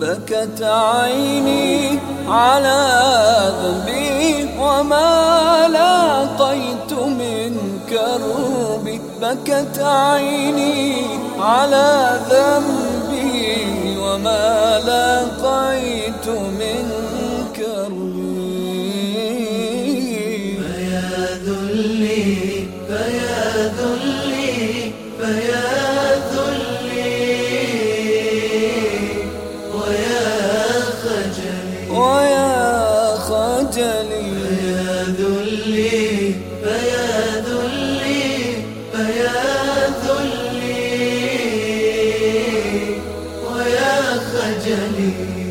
بكت عيني على ذنبي وما لاقيت من كربي بكت عيني على ذنبي وما لاقيت من كربي فيا ذلي فيا ذلي فيا أجلي فيا ذلي فيا ذلي فيا ذلي. ويا خجلي.